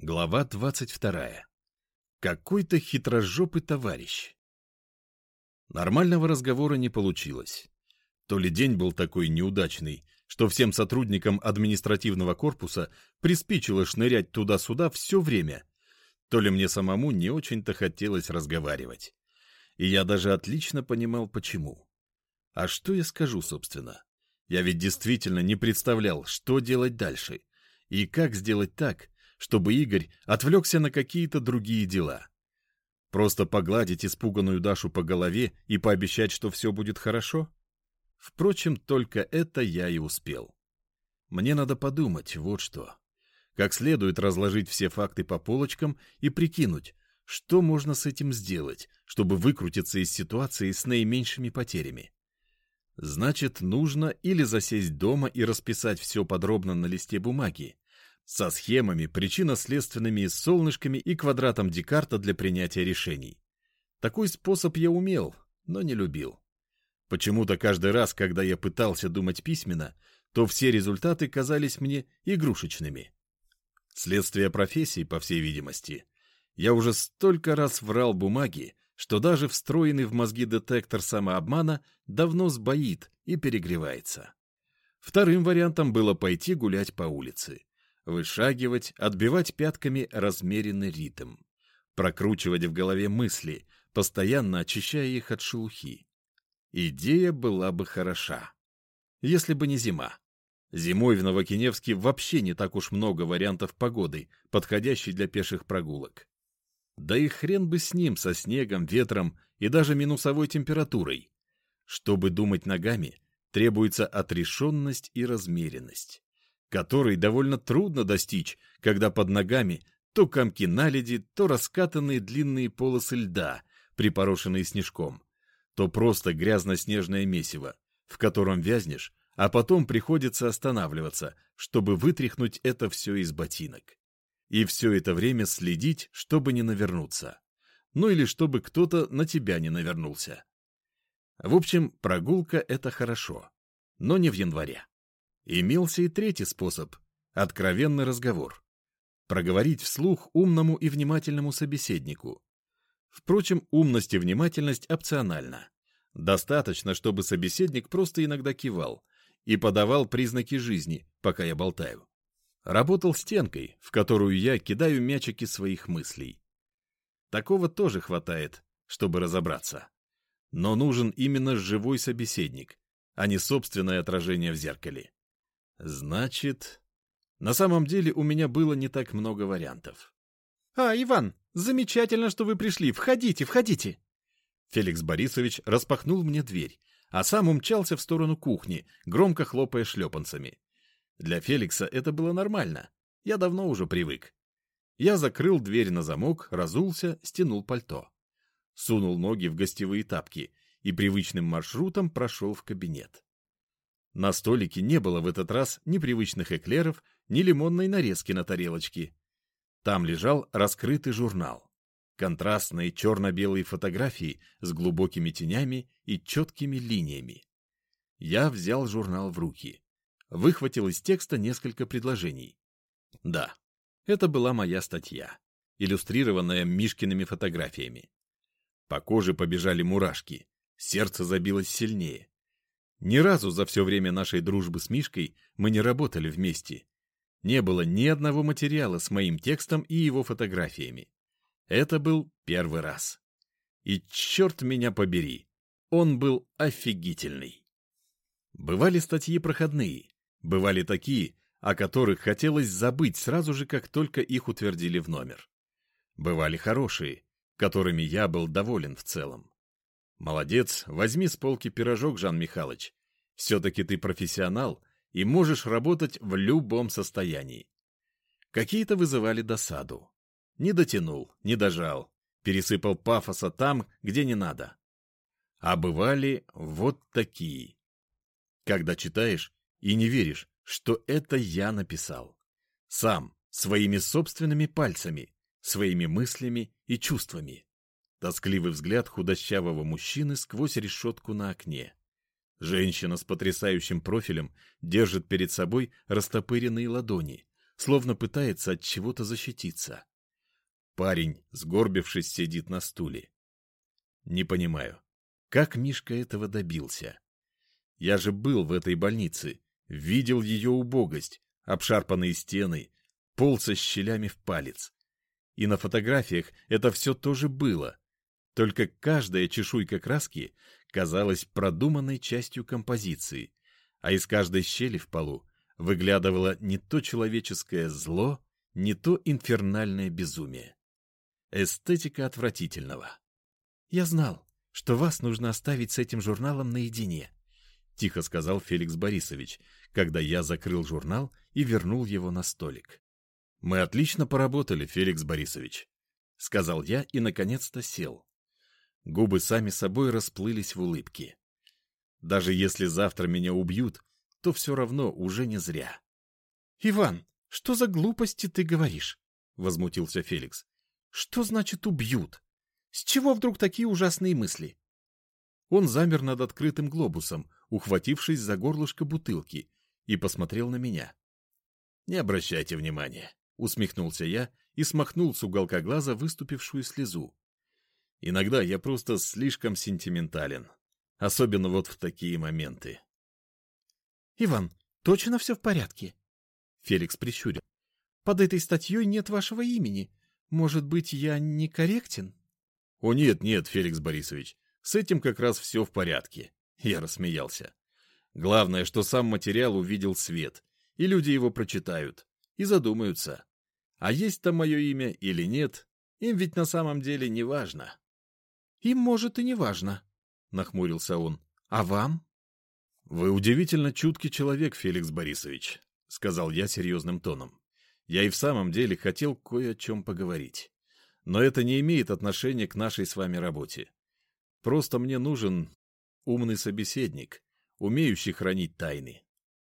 Глава двадцать вторая. Какой-то хитрожопый товарищ. Нормального разговора не получилось. То ли день был такой неудачный, что всем сотрудникам административного корпуса приспичило шнырять туда-сюда все время, то ли мне самому не очень-то хотелось разговаривать. И я даже отлично понимал, почему. А что я скажу, собственно? Я ведь действительно не представлял, что делать дальше. И как сделать так, чтобы Игорь отвлекся на какие-то другие дела. Просто погладить испуганную Дашу по голове и пообещать, что все будет хорошо? Впрочем, только это я и успел. Мне надо подумать, вот что. Как следует разложить все факты по полочкам и прикинуть, что можно с этим сделать, чтобы выкрутиться из ситуации с наименьшими потерями. Значит, нужно или засесть дома и расписать все подробно на листе бумаги, со схемами, причинно-следственными солнышками и квадратом Декарта для принятия решений. Такой способ я умел, но не любил. Почему-то каждый раз, когда я пытался думать письменно, то все результаты казались мне игрушечными. Следствие профессии, по всей видимости. Я уже столько раз врал бумаги, что даже встроенный в мозги детектор самообмана давно сбоит и перегревается. Вторым вариантом было пойти гулять по улице вышагивать, отбивать пятками размеренный ритм, прокручивать в голове мысли, постоянно очищая их от шелухи. Идея была бы хороша, если бы не зима. Зимой в Новокиневске вообще не так уж много вариантов погоды, подходящей для пеших прогулок. Да и хрен бы с ним, со снегом, ветром и даже минусовой температурой. Чтобы думать ногами, требуется отрешенность и размеренность который довольно трудно достичь, когда под ногами то комки наледи, то раскатанные длинные полосы льда, припорошенные снежком, то просто грязно-снежное месиво, в котором вязнешь, а потом приходится останавливаться, чтобы вытряхнуть это все из ботинок. И все это время следить, чтобы не навернуться. Ну или чтобы кто-то на тебя не навернулся. В общем, прогулка — это хорошо, но не в январе. Имелся и третий способ — откровенный разговор. Проговорить вслух умному и внимательному собеседнику. Впрочем, умность и внимательность опциональна. Достаточно, чтобы собеседник просто иногда кивал и подавал признаки жизни, пока я болтаю. Работал стенкой, в которую я кидаю мячики своих мыслей. Такого тоже хватает, чтобы разобраться. Но нужен именно живой собеседник, а не собственное отражение в зеркале. Значит, на самом деле у меня было не так много вариантов. «А, Иван, замечательно, что вы пришли. Входите, входите!» Феликс Борисович распахнул мне дверь, а сам умчался в сторону кухни, громко хлопая шлепанцами. Для Феликса это было нормально. Я давно уже привык. Я закрыл дверь на замок, разулся, стянул пальто. Сунул ноги в гостевые тапки и привычным маршрутом прошел в кабинет. На столике не было в этот раз ни привычных эклеров, ни лимонной нарезки на тарелочке. Там лежал раскрытый журнал. Контрастные черно-белые фотографии с глубокими тенями и четкими линиями. Я взял журнал в руки. Выхватил из текста несколько предложений. Да, это была моя статья, иллюстрированная Мишкиными фотографиями. По коже побежали мурашки, сердце забилось сильнее. Ни разу за все время нашей дружбы с Мишкой мы не работали вместе. Не было ни одного материала с моим текстом и его фотографиями. Это был первый раз. И черт меня побери, он был офигительный. Бывали статьи проходные, бывали такие, о которых хотелось забыть сразу же, как только их утвердили в номер. Бывали хорошие, которыми я был доволен в целом. Молодец, возьми с полки пирожок, Жан Михайлович. Все-таки ты профессионал и можешь работать в любом состоянии. Какие-то вызывали досаду. Не дотянул, не дожал, пересыпал пафоса там, где не надо. А бывали вот такие. Когда читаешь и не веришь, что это я написал. Сам, своими собственными пальцами, своими мыслями и чувствами. Тоскливый взгляд худощавого мужчины сквозь решетку на окне. Женщина с потрясающим профилем держит перед собой растопыренные ладони, словно пытается от чего-то защититься. Парень, сгорбившись, сидит на стуле. Не понимаю, как Мишка этого добился? Я же был в этой больнице, видел ее убогость, обшарпанные стены, пол со щелями в палец. И на фотографиях это все тоже было. Только каждая чешуйка краски казалась продуманной частью композиции, а из каждой щели в полу выглядывало не то человеческое зло, не то инфернальное безумие. Эстетика отвратительного. «Я знал, что вас нужно оставить с этим журналом наедине», — тихо сказал Феликс Борисович, когда я закрыл журнал и вернул его на столик. «Мы отлично поработали, Феликс Борисович», — сказал я и, наконец-то, сел. Губы сами собой расплылись в улыбке. «Даже если завтра меня убьют, то все равно уже не зря». «Иван, что за глупости ты говоришь?» — возмутился Феликс. «Что значит убьют? С чего вдруг такие ужасные мысли?» Он замер над открытым глобусом, ухватившись за горлышко бутылки, и посмотрел на меня. «Не обращайте внимания», — усмехнулся я и смахнул с уголка глаза выступившую слезу. «Иногда я просто слишком сентиментален, особенно вот в такие моменты». «Иван, точно все в порядке?» Феликс прищурил. «Под этой статьей нет вашего имени. Может быть, я некорректен?» «О нет, нет, Феликс Борисович, с этим как раз все в порядке», — я рассмеялся. «Главное, что сам материал увидел свет, и люди его прочитают, и задумаются. А есть там мое имя или нет, им ведь на самом деле не важно». «Им, может, и не важно», — нахмурился он. «А вам?» «Вы удивительно чуткий человек, Феликс Борисович», — сказал я серьезным тоном. «Я и в самом деле хотел кое о чем поговорить. Но это не имеет отношения к нашей с вами работе. Просто мне нужен умный собеседник, умеющий хранить тайны».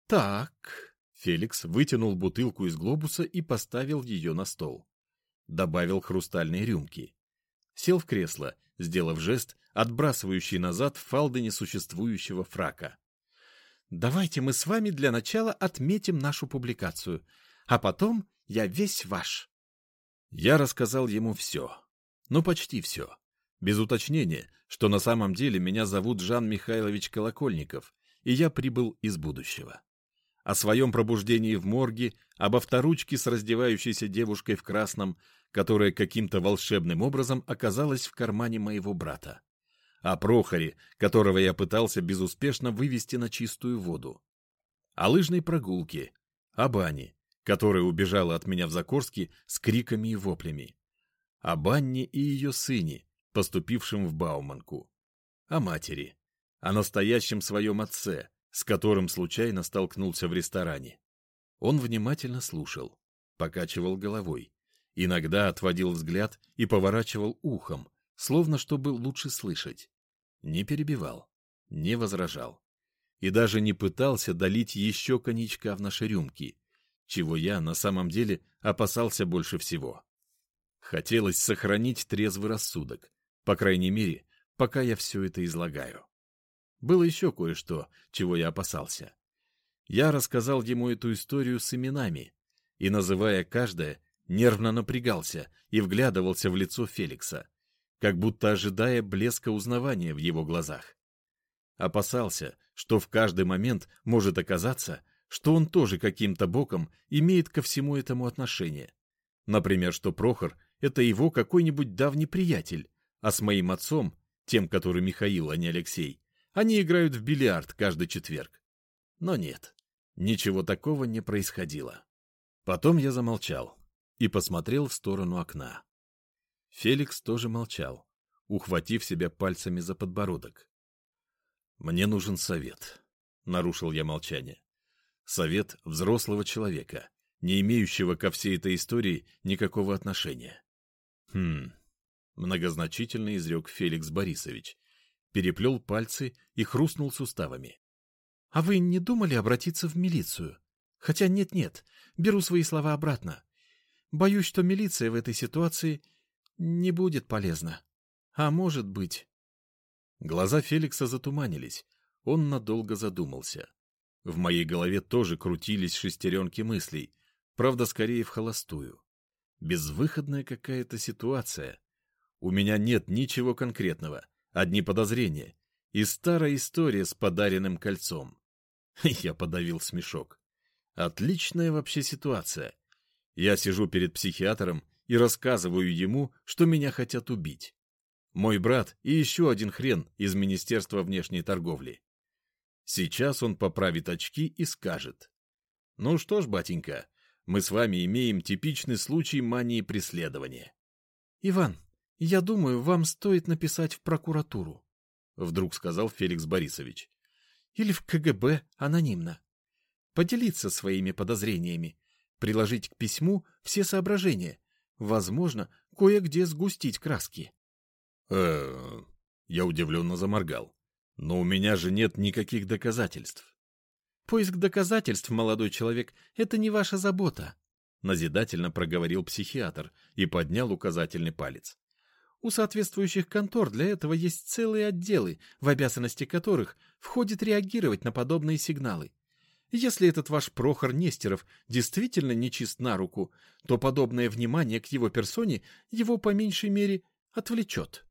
«Так...» — Феликс вытянул бутылку из глобуса и поставил ее на стол. Добавил хрустальные рюмки. Сел в кресло, сделав жест, отбрасывающий назад фалды несуществующего фрака. Давайте мы с вами для начала отметим нашу публикацию, а потом я весь ваш. Я рассказал ему все. Ну, почти все. Без уточнения, что на самом деле меня зовут Жан Михайлович Колокольников, и я прибыл из будущего. О своем пробуждении в морге, об авторучке с раздевающейся девушкой в красном, которая каким-то волшебным образом оказалась в кармане моего брата о Прохоре, которого я пытался безуспешно вывести на чистую воду, о лыжной прогулке, о бане, которая убежала от меня в Закорске с криками и воплями, о Банне и ее сыне, поступившем в Бауманку, о матери, о настоящем своем отце, с которым случайно столкнулся в ресторане. Он внимательно слушал, покачивал головой, иногда отводил взгляд и поворачивал ухом, словно чтобы лучше слышать не перебивал, не возражал и даже не пытался долить еще коньячка в наши рюмки, чего я на самом деле опасался больше всего. Хотелось сохранить трезвый рассудок, по крайней мере, пока я все это излагаю. Было еще кое-что, чего я опасался. Я рассказал ему эту историю с именами, и, называя каждое, нервно напрягался и вглядывался в лицо Феликса, как будто ожидая блеска узнавания в его глазах. Опасался, что в каждый момент может оказаться, что он тоже каким-то боком имеет ко всему этому отношение. Например, что Прохор — это его какой-нибудь давний приятель, а с моим отцом, тем, который Михаил, а не Алексей, они играют в бильярд каждый четверг. Но нет, ничего такого не происходило. Потом я замолчал и посмотрел в сторону окна. Феликс тоже молчал, ухватив себя пальцами за подбородок. «Мне нужен совет», — нарушил я молчание. «Совет взрослого человека, не имеющего ко всей этой истории никакого отношения». «Хм...» — многозначительно изрек Феликс Борисович, переплел пальцы и хрустнул суставами. «А вы не думали обратиться в милицию? Хотя нет-нет, беру свои слова обратно. Боюсь, что милиция в этой ситуации не будет полезно. А может быть... Глаза Феликса затуманились. Он надолго задумался. В моей голове тоже крутились шестеренки мыслей, правда, скорее в холостую. Безвыходная какая-то ситуация. У меня нет ничего конкретного, одни подозрения и старая история с подаренным кольцом. Я подавил смешок. Отличная вообще ситуация. Я сижу перед психиатром и рассказываю ему, что меня хотят убить. Мой брат и еще один хрен из Министерства внешней торговли. Сейчас он поправит очки и скажет. Ну что ж, батенька, мы с вами имеем типичный случай мании преследования. Иван, я думаю, вам стоит написать в прокуратуру, вдруг сказал Феликс Борисович. Или в КГБ анонимно. Поделиться своими подозрениями, приложить к письму все соображения, возможно, кое-где сгустить краски. э Я удивленно заморгал. Но у меня же нет никаких доказательств. Поиск доказательств, молодой человек, это не ваша забота, назидательно проговорил психиатр и поднял указательный палец. У соответствующих контор для этого есть целые отделы, в обязанности которых входит реагировать на подобные сигналы. Если этот ваш Прохор Нестеров действительно нечист на руку, то подобное внимание к его персоне его по меньшей мере отвлечет.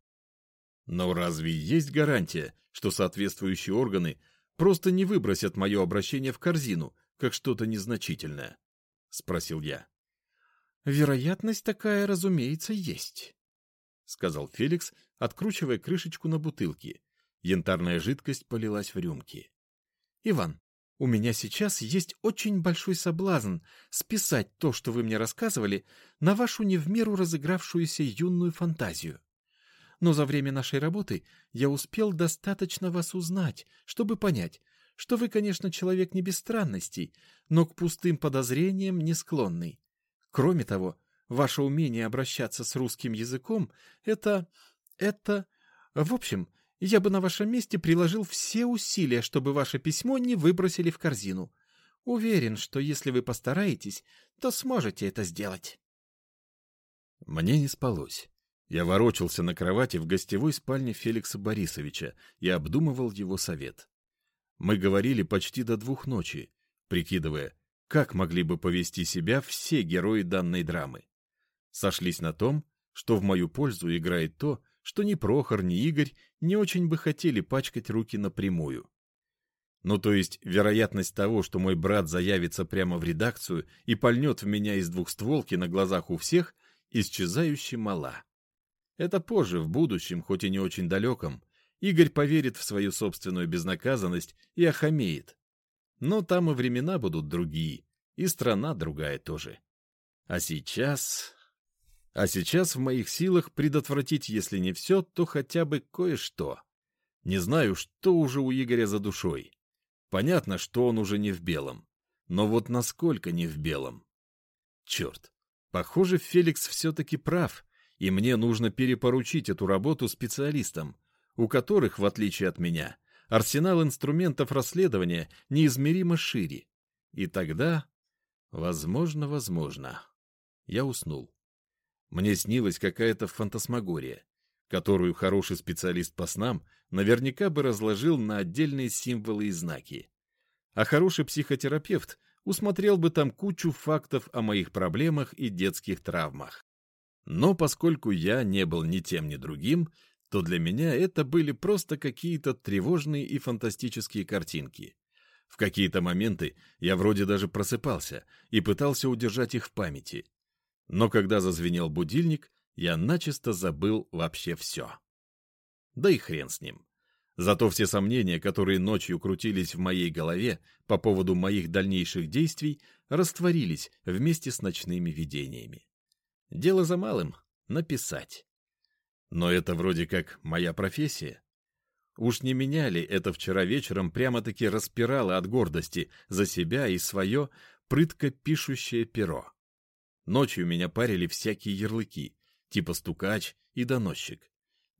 Но разве есть гарантия, что соответствующие органы просто не выбросят мое обращение в корзину, как что-то незначительное? — спросил я. — Вероятность такая, разумеется, есть, — сказал Феликс, откручивая крышечку на бутылке. Янтарная жидкость полилась в рюмки. — Иван, у меня сейчас есть очень большой соблазн списать то, что вы мне рассказывали, на вашу не в меру разыгравшуюся юную фантазию. Но за время нашей работы я успел достаточно вас узнать, чтобы понять, что вы, конечно, человек не без странностей, но к пустым подозрениям не склонный. Кроме того, ваше умение обращаться с русским языком — это... это... В общем, я бы на вашем месте приложил все усилия, чтобы ваше письмо не выбросили в корзину. Уверен, что если вы постараетесь, то сможете это сделать. Мне не спалось. Я ворочался на кровати в гостевой спальне Феликса Борисовича и обдумывал его совет. Мы говорили почти до двух ночи, прикидывая, как могли бы повести себя все герои данной драмы. Сошлись на том, что в мою пользу играет то, что ни Прохор, ни Игорь не очень бы хотели пачкать руки напрямую. Ну, то есть, вероятность того, что мой брат заявится прямо в редакцию и пальнет в меня из двухстволки на глазах у всех, исчезающе мала. Это позже, в будущем, хоть и не очень далеком, Игорь поверит в свою собственную безнаказанность и охамеет. Но там и времена будут другие, и страна другая тоже. А сейчас... А сейчас в моих силах предотвратить, если не все, то хотя бы кое-что. Не знаю, что уже у Игоря за душой. Понятно, что он уже не в белом. Но вот насколько не в белом? Черт, похоже, Феликс все-таки прав, и мне нужно перепоручить эту работу специалистам, у которых, в отличие от меня, арсенал инструментов расследования неизмеримо шире. И тогда, возможно, возможно, я уснул. Мне снилась какая-то фантасмагория, которую хороший специалист по снам наверняка бы разложил на отдельные символы и знаки. А хороший психотерапевт усмотрел бы там кучу фактов о моих проблемах и детских травмах. Но поскольку я не был ни тем, ни другим, то для меня это были просто какие-то тревожные и фантастические картинки. В какие-то моменты я вроде даже просыпался и пытался удержать их в памяти. Но когда зазвенел будильник, я начисто забыл вообще все. Да и хрен с ним. Зато все сомнения, которые ночью крутились в моей голове по поводу моих дальнейших действий, растворились вместе с ночными видениями. Дело за малым — написать. Но это вроде как моя профессия. Уж не меняли это вчера вечером прямо-таки распирало от гордости за себя и свое прытко пишущее перо. Ночью меня парили всякие ярлыки, типа стукач и доносчик.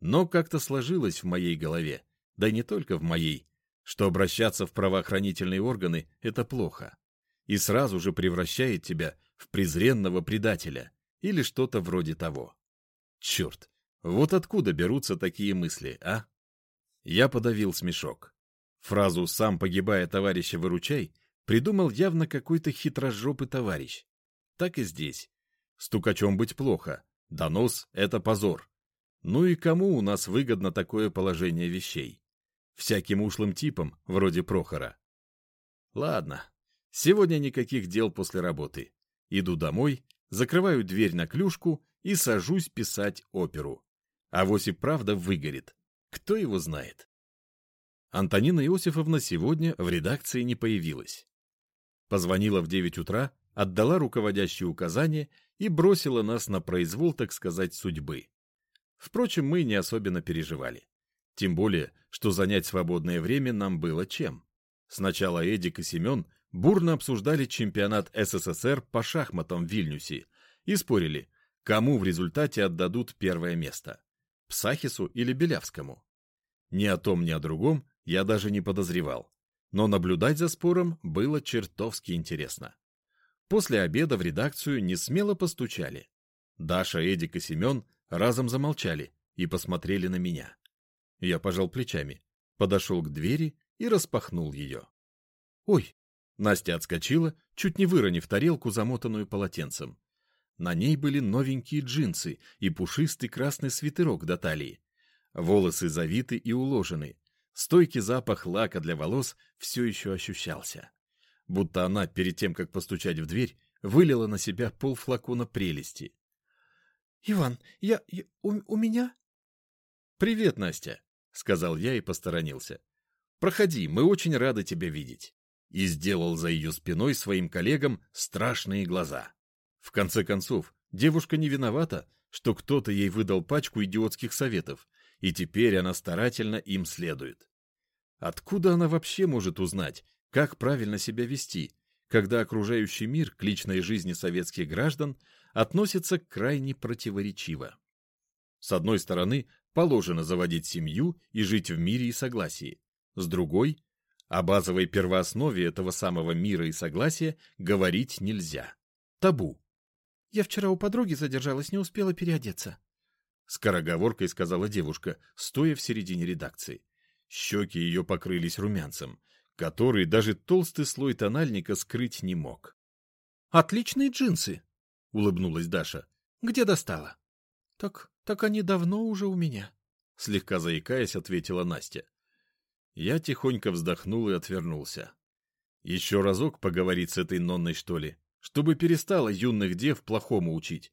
Но как-то сложилось в моей голове, да не только в моей, что обращаться в правоохранительные органы — это плохо. И сразу же превращает тебя в презренного предателя — или что-то вроде того. Черт, вот откуда берутся такие мысли, а? Я подавил смешок. Фразу «сам погибая, товарища, выручай» придумал явно какой-то хитрожопый товарищ. Так и здесь. Стукачом быть плохо, донос — это позор. Ну и кому у нас выгодно такое положение вещей? Всяким ушлым типам, вроде Прохора. Ладно, сегодня никаких дел после работы. Иду домой, закрываю дверь на клюшку и сажусь писать оперу. А вось и правда выгорит. Кто его знает? Антонина Иосифовна сегодня в редакции не появилась. Позвонила в 9 утра, отдала руководящие указания и бросила нас на произвол, так сказать, судьбы. Впрочем, мы не особенно переживали. Тем более, что занять свободное время нам было чем. Сначала Эдик и Семен бурно обсуждали чемпионат СССР по шахматам в Вильнюсе и спорили, кому в результате отдадут первое место – Псахису или Белявскому. Ни о том, ни о другом я даже не подозревал, но наблюдать за спором было чертовски интересно. После обеда в редакцию не смело постучали. Даша, Эдик и Семен разом замолчали и посмотрели на меня. Я пожал плечами, подошел к двери и распахнул ее. «Ой!» Настя отскочила, чуть не выронив тарелку, замотанную полотенцем. На ней были новенькие джинсы и пушистый красный свитерок до талии. Волосы завиты и уложены. Стойкий запах лака для волос все еще ощущался. Будто она, перед тем, как постучать в дверь, вылила на себя полфлакона прелести. — Иван, я... я у, у меня... — Привет, Настя. — сказал я и посторонился. «Проходи, мы очень рады тебя видеть». И сделал за ее спиной своим коллегам страшные глаза. В конце концов, девушка не виновата, что кто-то ей выдал пачку идиотских советов, и теперь она старательно им следует. Откуда она вообще может узнать, как правильно себя вести, когда окружающий мир к личной жизни советских граждан относится крайне противоречиво? С одной стороны, положено заводить семью и жить в мире и согласии. С другой, о базовой первооснове этого самого мира и согласия говорить нельзя. Табу. «Я вчера у подруги задержалась, не успела переодеться», — скороговоркой сказала девушка, стоя в середине редакции. Щеки ее покрылись румянцем, который даже толстый слой тональника скрыть не мог. «Отличные джинсы», — улыбнулась Даша. «Где достала?» «Так так они давно уже у меня. Слегка заикаясь, ответила Настя. Я тихонько вздохнул и отвернулся. Еще разок поговорить с этой Нонной, что ли, чтобы перестала юных дев плохому учить.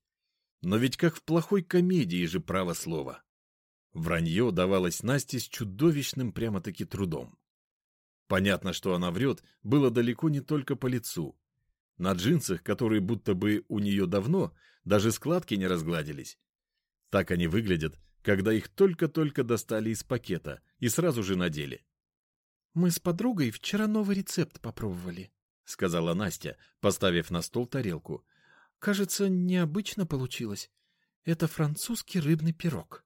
Но ведь как в плохой комедии же право слова. Вранье давалось Насте с чудовищным прямо-таки трудом. Понятно, что она врет, было далеко не только по лицу. На джинсах, которые будто бы у нее давно, даже складки не разгладились, так они выглядят, когда их только-только достали из пакета и сразу же надели. «Мы с подругой вчера новый рецепт попробовали», — сказала Настя, поставив на стол тарелку. «Кажется, необычно получилось. Это французский рыбный пирог».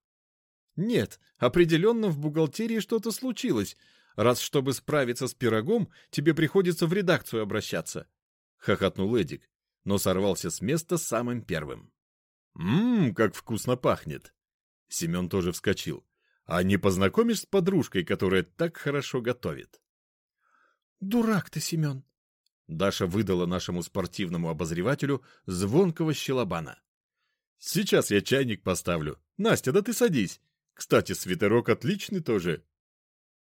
«Нет, определенно в бухгалтерии что-то случилось, раз чтобы справиться с пирогом, тебе приходится в редакцию обращаться», — хохотнул Эдик, но сорвался с места самым первым. «Ммм, как вкусно пахнет!» Семен тоже вскочил. «А не познакомишь с подружкой, которая так хорошо готовит?» «Дурак ты, Семен!» Даша выдала нашему спортивному обозревателю звонкого щелобана. «Сейчас я чайник поставлю. Настя, да ты садись. Кстати, свитерок отличный тоже».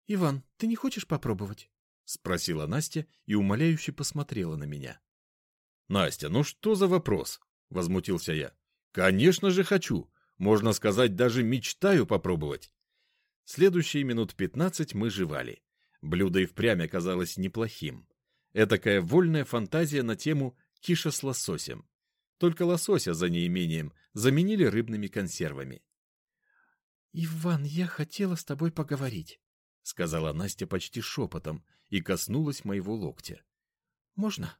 «Иван, ты не хочешь попробовать?» — спросила Настя и умоляюще посмотрела на меня. «Настя, ну что за вопрос?» — возмутился я. Конечно же хочу. Можно сказать, даже мечтаю попробовать. Следующие минут пятнадцать мы жевали. Блюдо и впрямь оказалось неплохим. Этакая вольная фантазия на тему киша с лососем. Только лосося за неимением заменили рыбными консервами. «Иван, я хотела с тобой поговорить», — сказала Настя почти шепотом и коснулась моего локтя. «Можно?»